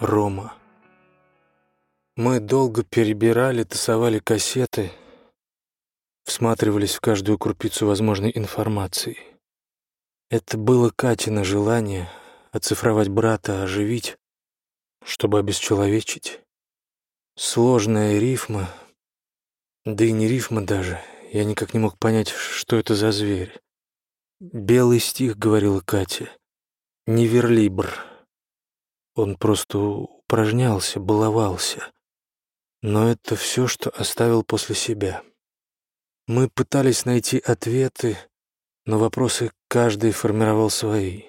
Рома. Мы долго перебирали, тасовали кассеты, всматривались в каждую крупицу возможной информации. Это было Катино желание оцифровать брата, оживить, чтобы обесчеловечить. Сложная рифма, да и не рифма даже, я никак не мог понять, что это за зверь. «Белый стих», — говорила Катя, — «не верлибр». Он просто упражнялся, баловался. Но это все, что оставил после себя. Мы пытались найти ответы, но вопросы каждый формировал свои.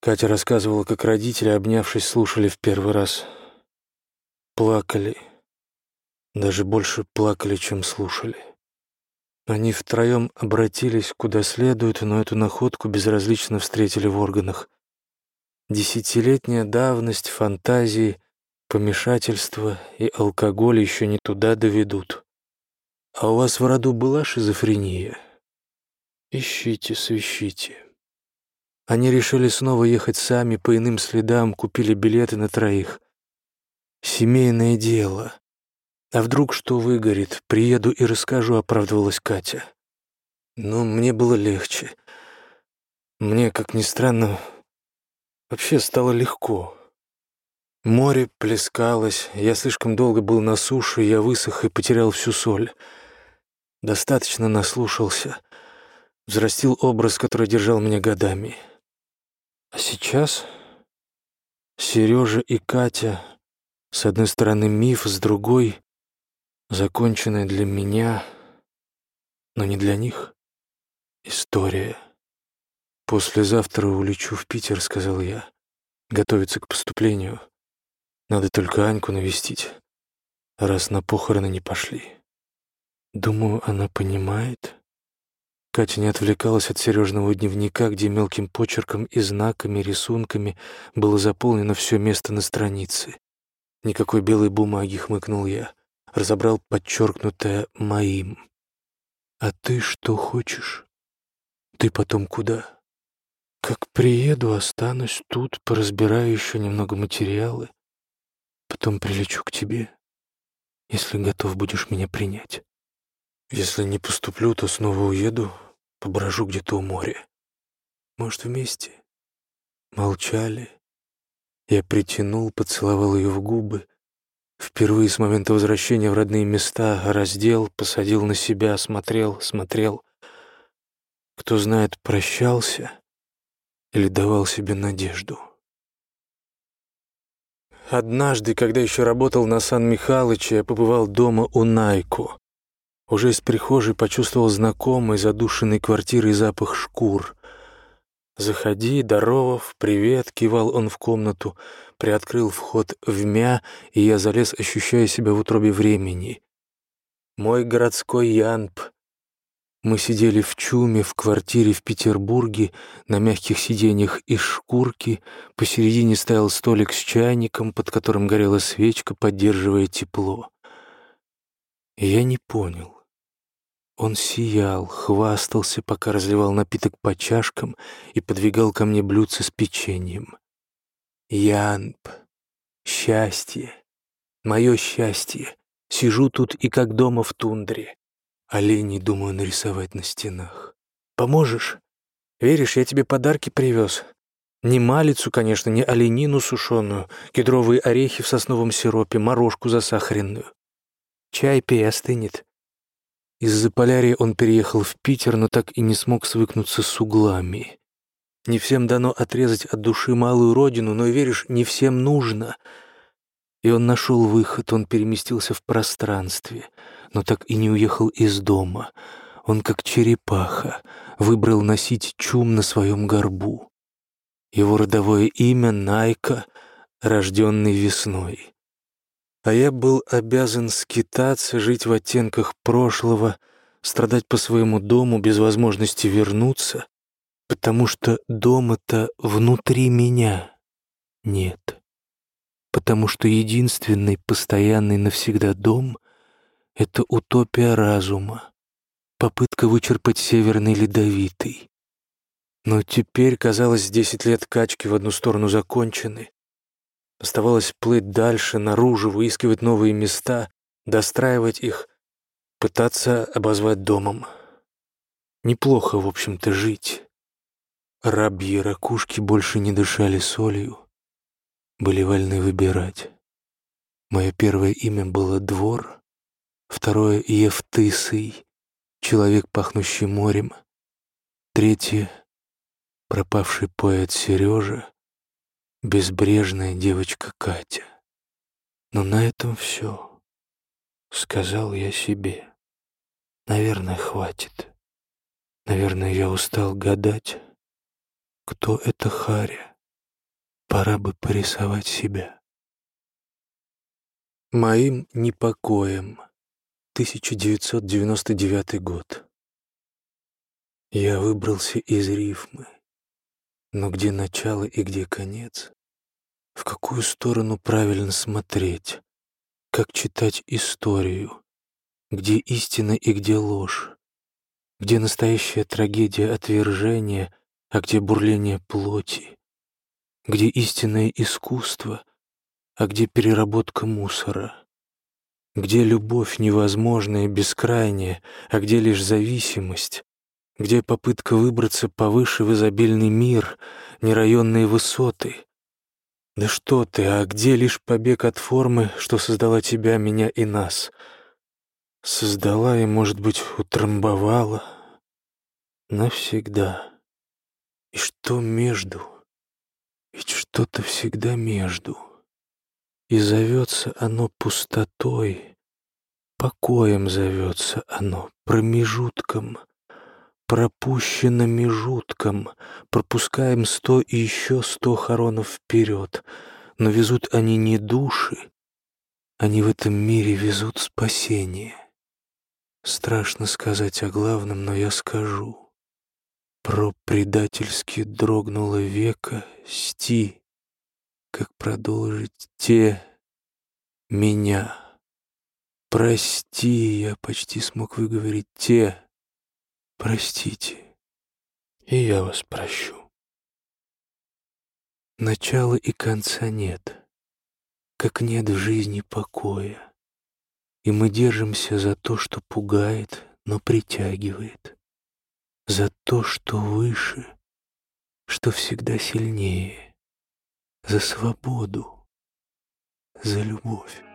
Катя рассказывала, как родители, обнявшись, слушали в первый раз. Плакали. Даже больше плакали, чем слушали. Они втроем обратились куда следует, но эту находку безразлично встретили в органах. Десятилетняя давность, фантазии, помешательство и алкоголь еще не туда доведут. А у вас в роду была шизофрения? Ищите, свищите. Они решили снова ехать сами по иным следам, купили билеты на троих. Семейное дело. «А вдруг что выгорит? Приеду и расскажу», — оправдывалась Катя. Но мне было легче. Мне, как ни странно, вообще стало легко. Море плескалось, я слишком долго был на суше, я высох и потерял всю соль. Достаточно наслушался, взрастил образ, который держал меня годами. А сейчас Сережа и Катя, с одной стороны миф, с другой законченная для меня, но не для них, история. «Послезавтра улечу в Питер», — сказал я, — «готовиться к поступлению. Надо только Аньку навестить, раз на похороны не пошли». Думаю, она понимает. Катя не отвлекалась от Сережного дневника, где мелким почерком и знаками, рисунками было заполнено все место на странице. Никакой белой бумаги, хмыкнул я разобрал подчеркнутое «моим». «А ты что хочешь? Ты потом куда?» «Как приеду, останусь тут, поразбираю еще немного материалы. Потом прилечу к тебе, если готов будешь меня принять. Если не поступлю, то снова уеду, поброжу где-то у моря. Может, вместе?» Молчали. Я притянул, поцеловал ее в губы, Впервые с момента возвращения в родные места раздел, посадил на себя, смотрел, смотрел. Кто знает, прощался или давал себе надежду. Однажды, когда еще работал на Сан-Михалыче, я побывал дома у Найко. Уже из прихожей почувствовал знакомый задушенный квартирой запах шкур. «Заходи, здоровов, привет», — кивал он в комнату — приоткрыл вход в мя, и я залез, ощущая себя в утробе времени. Мой городской Янп. Мы сидели в чуме в квартире в Петербурге на мягких сиденьях из шкурки, посередине стоял столик с чайником, под которым горела свечка, поддерживая тепло. И я не понял. Он сиял, хвастался, пока разливал напиток по чашкам и подвигал ко мне блюдце с печеньем. Янп, счастье, мое счастье. Сижу тут и как дома в тундре. Оленей думаю нарисовать на стенах. Поможешь? Веришь, я тебе подарки привез. Не малицу, конечно, не оленину сушеную, кедровые орехи в сосновом сиропе, морожку засахаренную. Чай пей, остынет. Из-за полярии он переехал в Питер, но так и не смог свыкнуться с углами. Не всем дано отрезать от души малую родину, но, веришь, не всем нужно. И он нашел выход, он переместился в пространстве, но так и не уехал из дома. Он, как черепаха, выбрал носить чум на своем горбу. Его родовое имя — Найка, рожденный весной. А я был обязан скитаться, жить в оттенках прошлого, страдать по своему дому без возможности вернуться, Потому что дома-то внутри меня нет. Потому что единственный постоянный навсегда дом — это утопия разума, попытка вычерпать Северный Ледовитый. Но теперь, казалось, десять лет качки в одну сторону закончены. Оставалось плыть дальше, наружу, выискивать новые места, достраивать их, пытаться обозвать домом. Неплохо, в общем-то, жить. Рабьи ракушки больше не дышали солью, были вольны выбирать. Мое первое имя было Двор, второе — Евтысый, человек, пахнущий морем, третье — пропавший поэт Сережа, безбрежная девочка Катя. Но на этом все, сказал я себе. Наверное, хватит. Наверное, я устал гадать, кто это Харя. Пора бы порисовать себя. Моим непокоем. 1999 год. Я выбрался из рифмы. Но где начало и где конец? В какую сторону правильно смотреть? Как читать историю? Где истина и где ложь? Где настоящая трагедия отвержения, а где бурление плоти? Где истинное искусство, а где переработка мусора? Где любовь невозможная, бескрайняя, а где лишь зависимость? где попытка выбраться повыше в изобильный мир, не районные высоты. Да что ты, а где лишь побег от формы, что создала тебя, меня и нас? Создала и, может быть, утрамбовала навсегда. И что между? Ведь что-то всегда между. И зовется оно пустотой, покоем зовется оно, промежутком — пропущено межутком, пропускаем сто и еще сто хоронов вперед, но везут они не души, они в этом мире везут спасение. Страшно сказать о главном, но я скажу. Про предательски дрогнуло века сти, как продолжить те меня. Прости, я почти смог выговорить те, Простите, и я вас прощу. Начала и конца нет, как нет в жизни покоя, и мы держимся за то, что пугает, но притягивает, за то, что выше, что всегда сильнее, за свободу, за любовь.